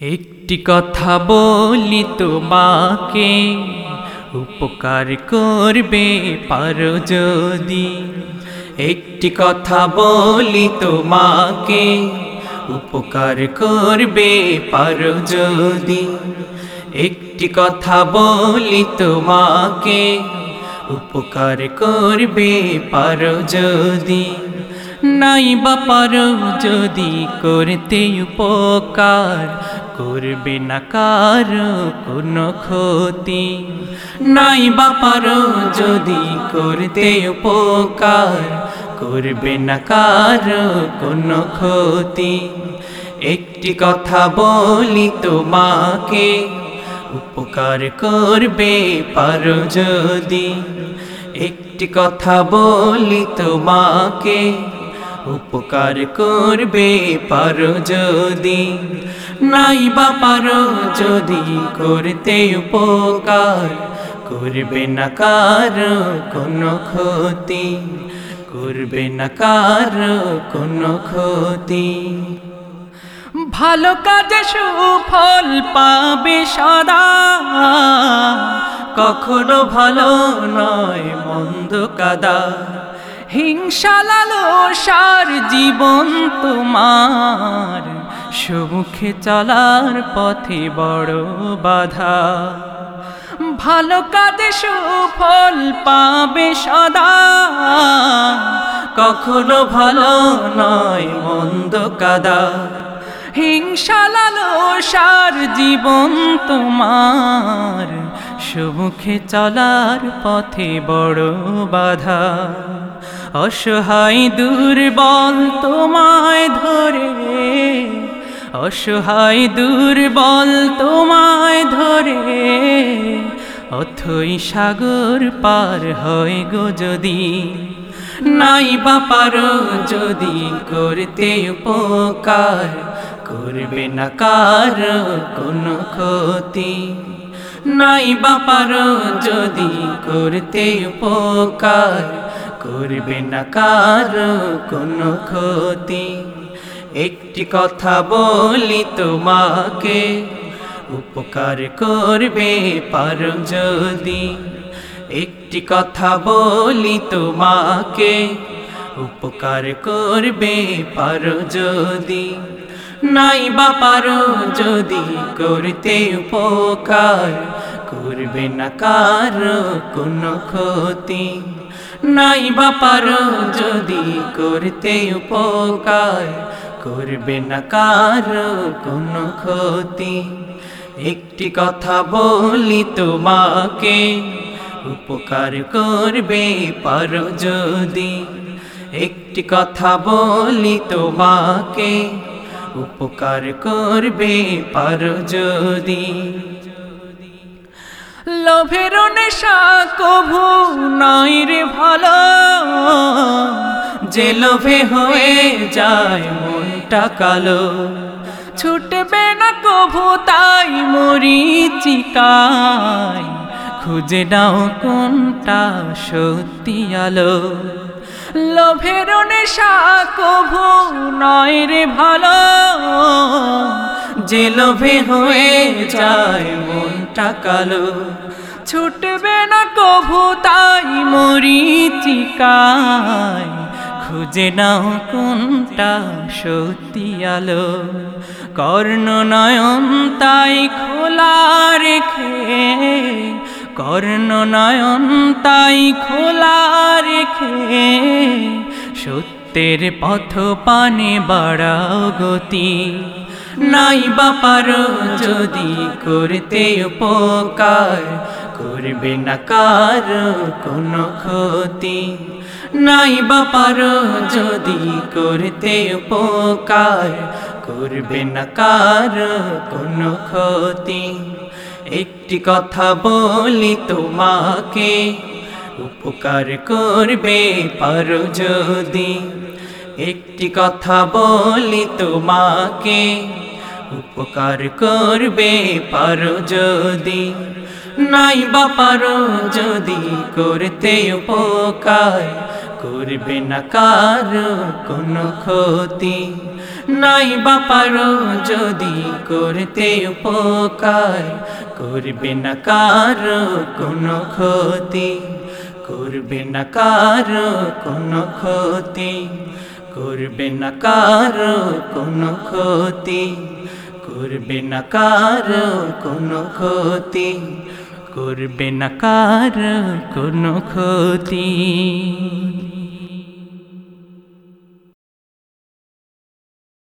একটি কথা বলি তোমাকে, উপকার করবে পারো যদি। একটি কথা বলি তোমাকে, উপকার করবে পারো যদি। একটি কথা বলি তোমাকে, উপকার করবে পারো যদি। নাই বা পারো যদি করতে উপকার, করবে না কারও কোনো ক্ষতি। নাই বা পারো যদি করতে উপকার, করবে না কারও কোনো ক্ষতি। একটি কথা বলি তোমাকে, উপকার করবে পারো যদি। একটি কথা বলি তোমাকে উপকার করবে পারো যদি, নাই বা পারো যদি করতে উপকার করবে না কারও কোনো ক্ষতি, করবে না কার কোনো ক্ষতি। ভালো কাজে সুফল পাবে সদা, কখনো ভালো নয়, মন্দ কাদা। হিংসা লালসার জীবন তোমার। সুমুখে চলার পথে বড় বাধা। ভালো কাজে সুফল পাবে সদা। কখনো ভালো নয়, মন্দ কাদা। হিংসা লালসার জীবন তোমার। সুমুখে চলার পথে বড় বাধা। অসহায় দুর্বল তোমায় ধরে। অসহায় দুর্বল তোমায় ধরে। অথই সাগর পার হয় গো যদি নাই বা পারো যদি করতে উপকার। করবে না কার কোনো ক্ষতি নাই বা পারো যদি করতে উপকার। করবে না কার কোনো ক্ষতি? একটি কথা বলি তোমাকে, উপকার করবে পারো যদি। একটি কথা বলি তোমাকে, উপকার করবে পারো যদি। নাই বা পারো যদি করতে উপকার, করবে না কারও কোনো ক্ষতি। নাই বা পারো যদি করতে উপকার, করবে না কারও কোনো ক্ষতি। একটি কথা বলি তোমাকে, উপকার করবে পারো যদি। একটি কথা বলি তোমাকে, উপকার করবে পারো যদি। লোভের নেশা কভু নাই রে ভালো। যে লোভে হয়ে যায় মনটা কালো। ছুটবে না কভু তাই মরিচিকায় খুঁজে নাও কোনটা সত্যি আলো। লোভের নেশা কভু নয় রে ভালো। যে হয়ে যায় মনটা কালো। ছুটবে না কভু তাই মরিচিকায় খুঁজে নাও কোনটা সত্যি আলো। কর্ণ নয়ন তাই খোলা রেখে। কর্ণ নয়ন তাই খোলা রেখে। সত্যের পথ পানে বাড়াও গতি। নাই বা পারো যদি করতে উপকার, করবে না কার কোনো ক্ষতি। নাই বা পারো যদি করতে উপকার, করবে না কার কোনো ক্ষতি। একটি কথা বলি তোমাকে, উপকার করবে পারো যদি। একটি কথা বলি তোমাকে, উপকার করবে পারো যদি নাই বা পারো যদি করতে উপকার করবে না কারও কোনো ক্ষতি নাই বাপারো যদি করতে উপকার করবে না কারও কোনো ক্ষতি, করবে না কারও কোনো ক্ষতি করবে না কারও কোনো ক্ষতি, করবে না কারও কোনো ক্ষতি, করবে না কারও কোনো ক্ষতি।